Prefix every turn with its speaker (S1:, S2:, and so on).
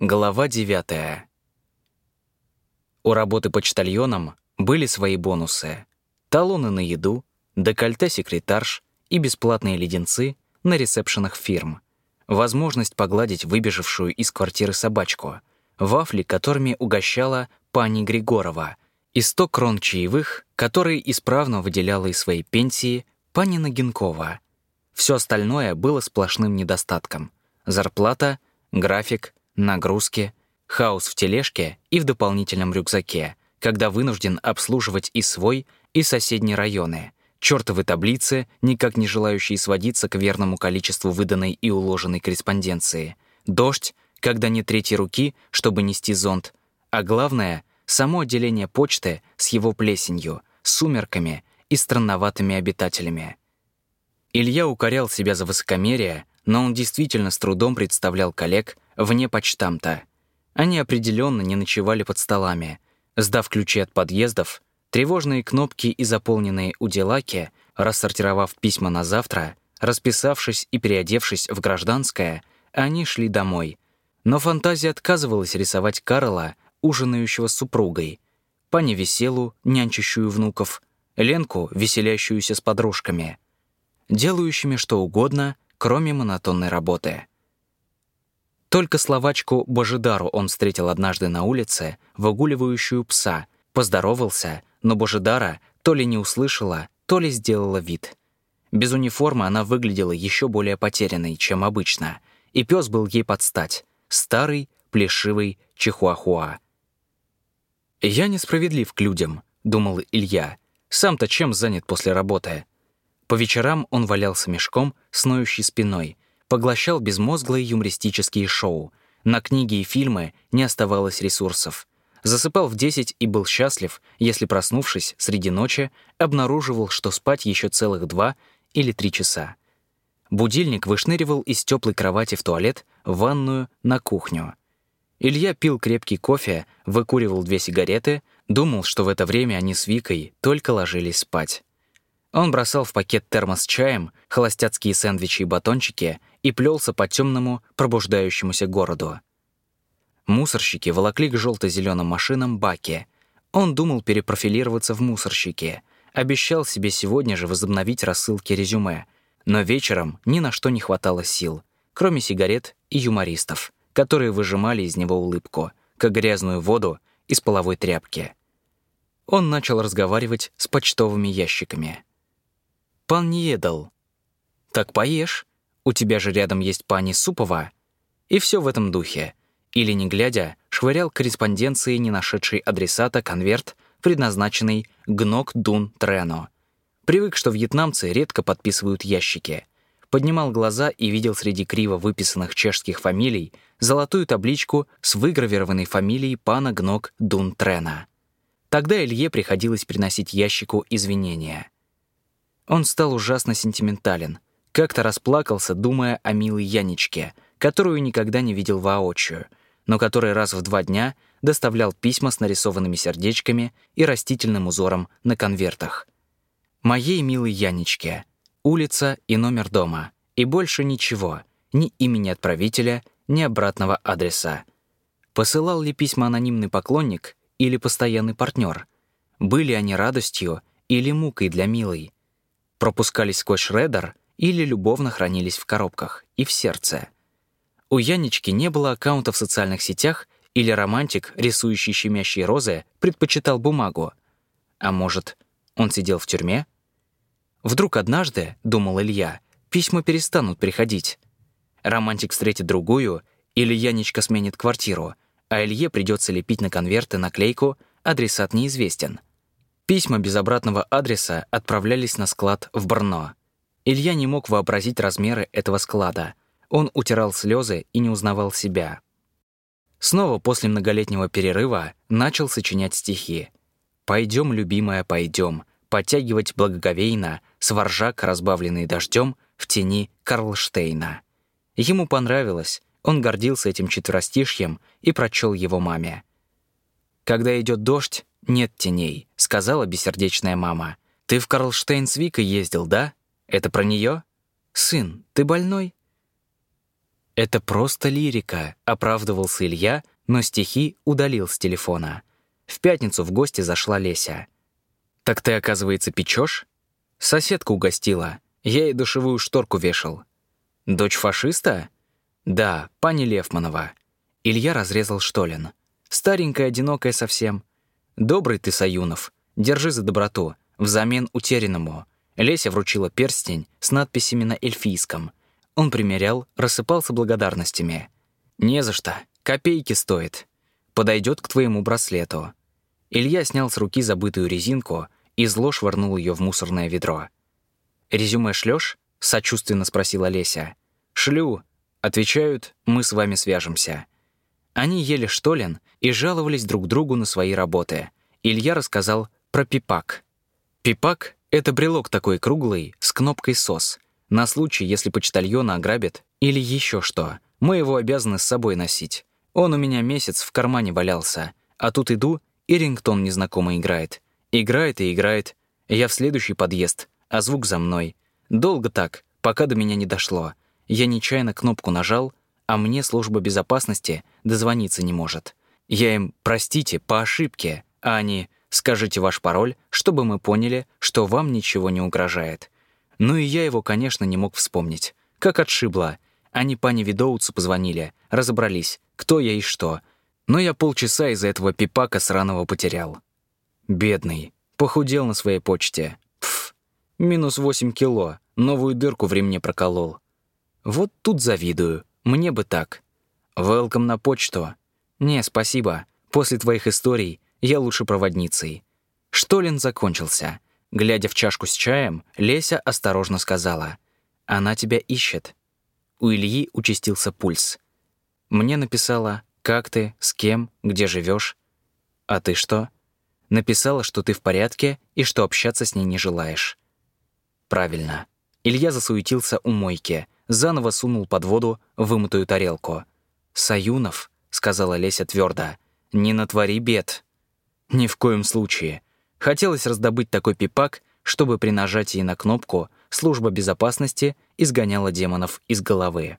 S1: Глава 9. У работы почтальоном были свои бонусы. Талоны на еду, декольте секретарш и бесплатные леденцы на ресепшенах фирм. Возможность погладить выбежавшую из квартиры собачку, вафли, которыми угощала пани Григорова, и 100 крон чаевых, которые исправно выделяла из своей пенсии пани Нагинкова. Все остальное было сплошным недостатком. Зарплата, график, нагрузки, хаос в тележке и в дополнительном рюкзаке, когда вынужден обслуживать и свой, и соседние районы, чертовы таблицы, никак не желающие сводиться к верному количеству выданной и уложенной корреспонденции, дождь, когда нет третьей руки, чтобы нести зонт, а главное — само отделение почты с его плесенью, сумерками и странноватыми обитателями. Илья укорял себя за высокомерие, но он действительно с трудом представлял коллег вне почтамта. Они определенно не ночевали под столами. Сдав ключи от подъездов, тревожные кнопки и заполненные уделаки, рассортировав письма на завтра, расписавшись и переодевшись в гражданское, они шли домой. Но фантазия отказывалась рисовать Карла, ужинающего с супругой, пани Веселу, нянчащую внуков, Ленку, веселящуюся с подружками, делающими что угодно, кроме монотонной работы. Только словачку Божидару он встретил однажды на улице, выгуливающую пса, поздоровался, но Божидара то ли не услышала, то ли сделала вид. Без униформы она выглядела еще более потерянной, чем обычно, и пес был ей под стать — старый, плешивый чихуахуа. «Я несправедлив к людям», — думал Илья. «Сам-то чем занят после работы?» По вечерам он валялся мешком, сноющей спиной — поглощал безмозглые юмористические шоу. На книги и фильмы не оставалось ресурсов. Засыпал в 10 и был счастлив, если, проснувшись среди ночи, обнаруживал, что спать еще целых два или три часа. Будильник вышныривал из теплой кровати в туалет, в ванную, на кухню. Илья пил крепкий кофе, выкуривал две сигареты, думал, что в это время они с Викой только ложились спать. Он бросал в пакет термос с чаем, холостяцкие сэндвичи и батончики и плелся по темному, пробуждающемуся городу. Мусорщики волокли к желто-зеленым машинам баки. Он думал перепрофилироваться в мусорщике, обещал себе сегодня же возобновить рассылки резюме, но вечером ни на что не хватало сил, кроме сигарет и юмористов, которые выжимали из него улыбку, как грязную воду из половой тряпки. Он начал разговаривать с почтовыми ящиками. «Пан не едал». «Так поешь. У тебя же рядом есть пани Супова». И все в этом духе. Или, не глядя, швырял корреспонденции, не нашедшей адресата, конверт, предназначенный Гнок Дун Трено. Привык, что вьетнамцы редко подписывают ящики. Поднимал глаза и видел среди криво выписанных чешских фамилий золотую табличку с выгравированной фамилией пана Гнок Дун Трена. Тогда Илье приходилось приносить ящику извинения — он стал ужасно сентиментален. Как-то расплакался, думая о милой Янечке, которую никогда не видел воочию, но который раз в два дня доставлял письма с нарисованными сердечками и растительным узором на конвертах. «Моей милой Янечке. Улица и номер дома. И больше ничего. Ни имени отправителя, ни обратного адреса. Посылал ли письма анонимный поклонник или постоянный партнер? Были они радостью или мукой для милой? Пропускались сквозь шредер или любовно хранились в коробках и в сердце. У Янечки не было аккаунта в социальных сетях или романтик, рисующий щемящие розы, предпочитал бумагу. А может, он сидел в тюрьме? Вдруг однажды, думал Илья, письма перестанут приходить. Романтик встретит другую, или Янечка сменит квартиру, а Илье придется лепить на конверты наклейку «Адресат неизвестен». Письма без обратного адреса отправлялись на склад в Брно. Илья не мог вообразить размеры этого склада. Он утирал слезы и не узнавал себя. Снова после многолетнего перерыва начал сочинять стихи. «Пойдем, любимая, пойдем, подтягивать благоговейно сваржак, разбавленный дождем, в тени Карлштейна». Ему понравилось, он гордился этим четверостишьем и прочел его маме. Когда идет дождь, «Нет теней», — сказала бессердечная мама. «Ты в Карлштейн ездил, да? Это про нее? Сын, ты больной?» «Это просто лирика», — оправдывался Илья, но стихи удалил с телефона. В пятницу в гости зашла Леся. «Так ты, оказывается, печешь?» Соседка угостила. Я ей душевую шторку вешал. «Дочь фашиста?» «Да, пани Левманова». Илья разрезал штолен. «Старенькая, одинокая совсем. Добрый ты, Саюнов. Держи за доброту. Взамен утерянному». Леся вручила перстень с надписями на эльфийском. Он примерял, рассыпался благодарностями. «Не за что. Копейки стоит. Подойдет к твоему браслету». Илья снял с руки забытую резинку и зло швырнул ее в мусорное ведро. «Резюме шлёшь?» — сочувственно спросила Леся. «Шлю». Отвечают, «Мы с вами свяжемся». Они ели штолен и жаловались друг другу на свои работы. Илья рассказал про пипак. Пипак — это брелок такой круглый, с кнопкой «СОС». На случай, если почтальона ограбят или еще что. Мы его обязаны с собой носить. Он у меня месяц в кармане валялся. А тут иду, и рингтон незнакомый играет. Играет и играет. Я в следующий подъезд, а звук за мной. Долго так, пока до меня не дошло. Я нечаянно кнопку нажал, а мне служба безопасности дозвониться не может. Я им «простите, по ошибке», а они «скажите ваш пароль, чтобы мы поняли, что вам ничего не угрожает». Ну и я его, конечно, не мог вспомнить. Как отшибло. Они пани Видоуцу позвонили, разобрались, кто я и что — но я полчаса из-за этого пипака сраного потерял. Бедный. Похудел на своей почте. Пф. Минус 8 кило. Новую дырку в ремне проколол. Вот тут завидую. Мне бы так. Велком на почту. Не, спасибо. После твоих историй я лучше проводницей. Штолин закончился. Глядя в чашку с чаем, Леся осторожно сказала. «Она тебя ищет». У Ильи участился пульс. Мне написала как ты? С кем? Где живешь? А ты что? Написала, что ты в порядке и что общаться с ней не желаешь. Правильно. Илья засуетился у мойки, заново сунул под воду вымытую тарелку. «Саюнов», — сказала Леся твердо, — «не натвори бед». Ни в коем случае. Хотелось раздобыть такой пипак, чтобы при нажатии на кнопку служба безопасности изгоняла демонов из головы.